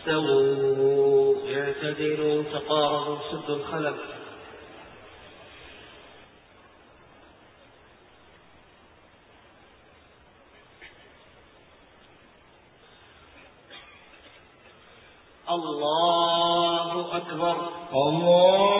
استووا اعتدلوا تقاربوا سدوا الخلل. الله أكبر. الله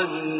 الضالين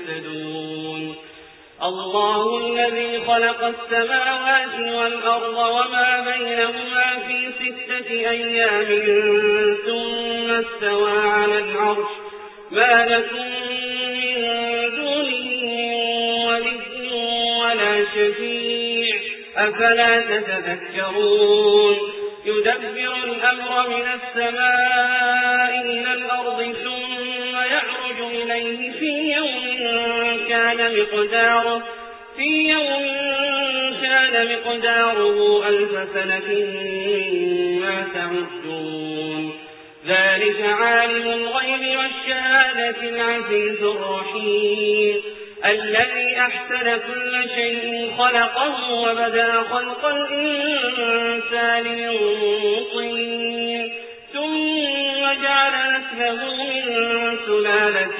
الله الذي خلق السماوات والأرض وما بينهما في ستة أيام ثم استوى على العرش. ما لكم من دونه ولي ولا شفيع. أفلا تتذكرون؟ يدبر الأمر من السماء إلى الأرض ثم يعرج إليه في يوم كان مقداره في يوم كان مقداره ألف سنة مما تعدون. ذلك عالم الغيب والشهادة العزيز الرحيم. الذي أحسن كل شيء خلقه وبدأ خلق الإنسان من طين ثم جعل نسله من سلالة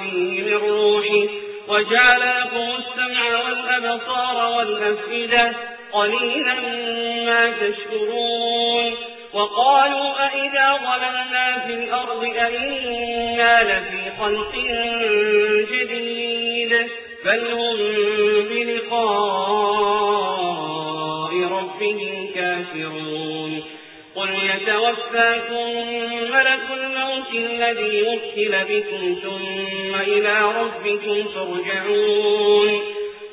فيه من روحه وجعل لكم السمع والأبصار والأفئدة قليلا ما تشكرون. وقالوا أئذا ضللنا في الأرض أئنا لفي خلق جديد. بل هم بلقاء ربهم كافرون. قل يتوفاكم ملك الموت الذي وكل بكم ثم إلى ربكم ترجعون.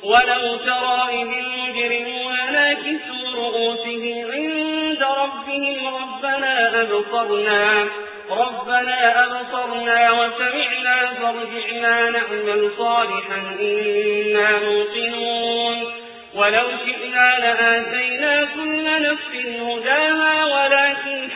ولو ترى إذ المجرمون ناكسوا رؤوسهم عند ربهم ربنا أبصرنا ربنا أبصرنا وسمعنا فارجعنا نعمل صالحا إنا موقنون. ولو شئنا لآتينا كل نفس هداها ولكن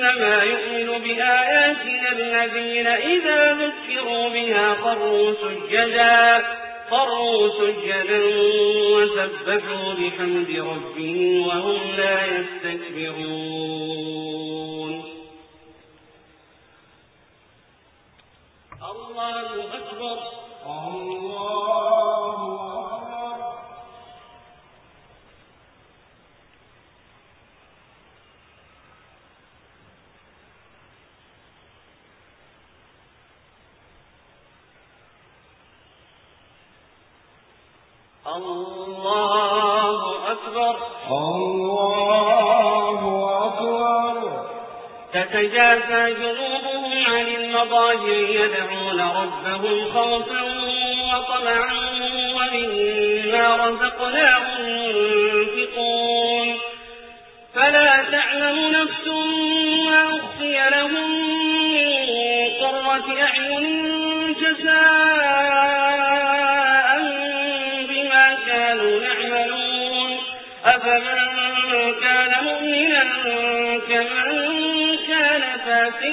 إنما يؤمن بآياتنا الذين إذا ذكروا بها خروا سجدا خروا سجدا وسبحوا بحمد ربهم وهم لا يستكبرون. الله أكبر. الله الله أكبر. الله أكبر. تتجافى جنوبهم عن المضاجع يدعون ربهم خوفا وطمعا ومما رزقناهم ينفقون.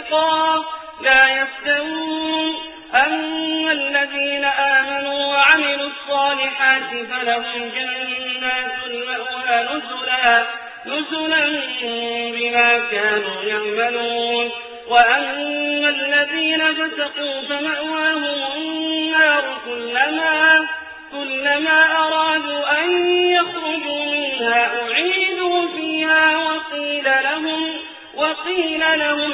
فاسقا لا يستوون أما الذين آمنوا وعملوا الصالحات فلهم جنات المأوى نزلا نزلا بما كانوا يعملون. وأما الذين فسقوا فمأواهم النار. كلما كلما أرادوا أن يخرجوا منها أعيدوا فيها وقيل لهم وقيل لهم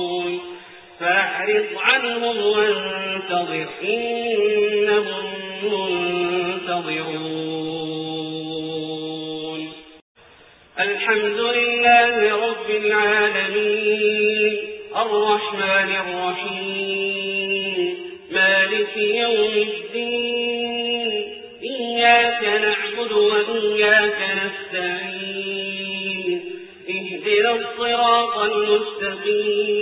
فأعرض عنهم وانتظر إنهم منتظرون. الحمد لله رب العالمين الرحمن الرحيم مالك يوم الدين إياك نعبد وإياك نستعين اهدنا الصراط المستقيم.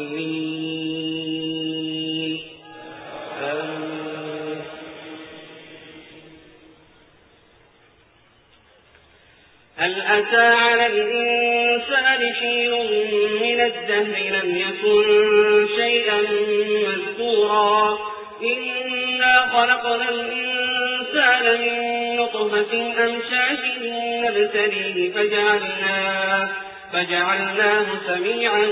هل أتى على الإنسان حين من الدهر لم يكن شيئا مذكورا؟ إنا خلقنا الإنسان من نطفة أمشاج نبتليه فجعلناه, فجعلناه سميعا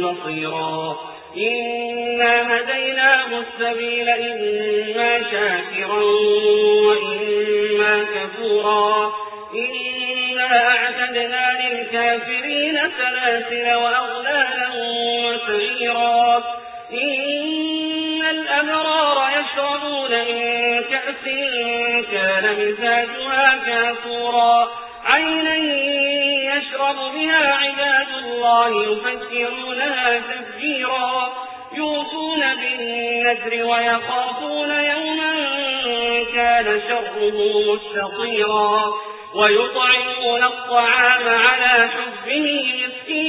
بصيرا. إنا هديناه السبيل إما شاكرا وإما كفورا. سلاسل وأغلالا وسعيرا. إن الأبرار يشربون من كأس كان مزاجها كافورا. عينا يشرب بها عباد الله يفكرونها تفجيرا. يوفون بالنذر ويخافون يوما كان شره مستطيرا. ويطعمون الطعام على حبه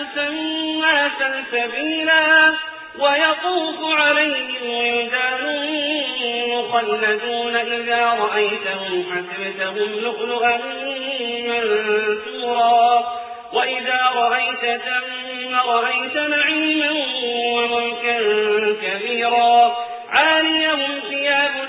فيها تسمى سلسبيلا ويطوف عليهم ولدان مخلدون إذا رأيتهم حسبتهم لؤلؤا منثورا. وإذا رأيت ثم رأيت نعيما وملكا كبيرا. عاليهم ثياب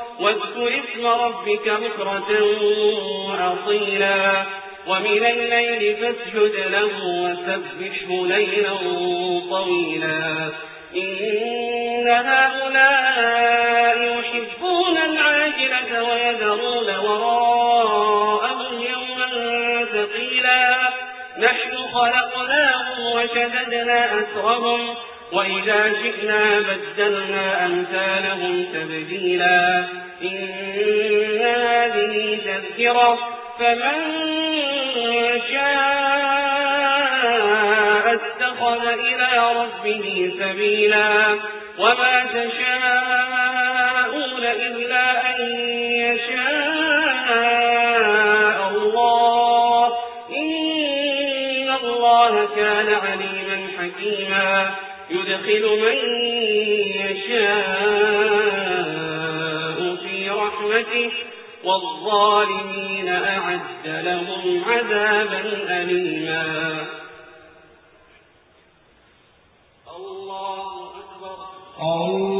واذكر اسم ربك بكرة وأصيلا ومن الليل فاسجد له وسبحه ليلا طويلا إن هؤلاء يحبون العاجلة ويذرون وراءهم يوما ثقيلا نحن خلقناهم وشددنا أسرهم وإذا شئنا بدلنا أمثالهم تبديلا إن هذه تذكرة فمن شاء اتخذ إلى ربه سبيلا وما تشاءون إلا أن يشاء الله إن الله كان عليما حكيما يدخل من يشاء رحمته والظالمين أعد لهم عذابا أليما. الله أكبر. الله